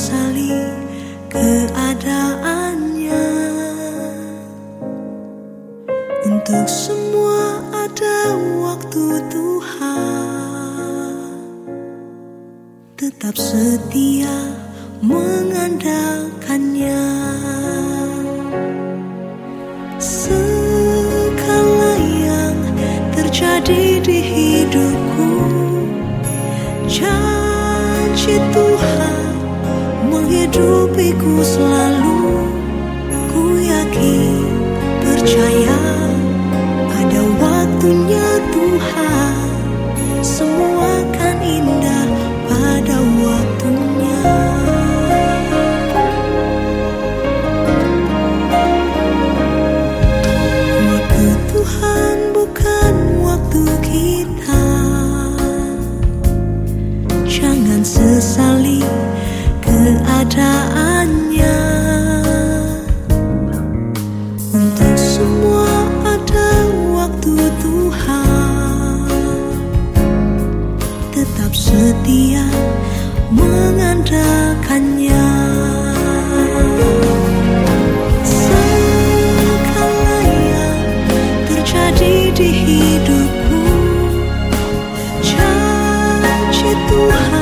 Jangan sesali keadaannya. Untuk semua ada waktu Tuhan. Tetap setia mengandalkannya menghidupiku selalu. Ku yakin, percaya Pada waktunya Tuhan keadaannya. Untuk semua ada waktu Tuhan. Tetap setia mengandalkannya. Segala yang terjadi di hidupku Janji Tuhan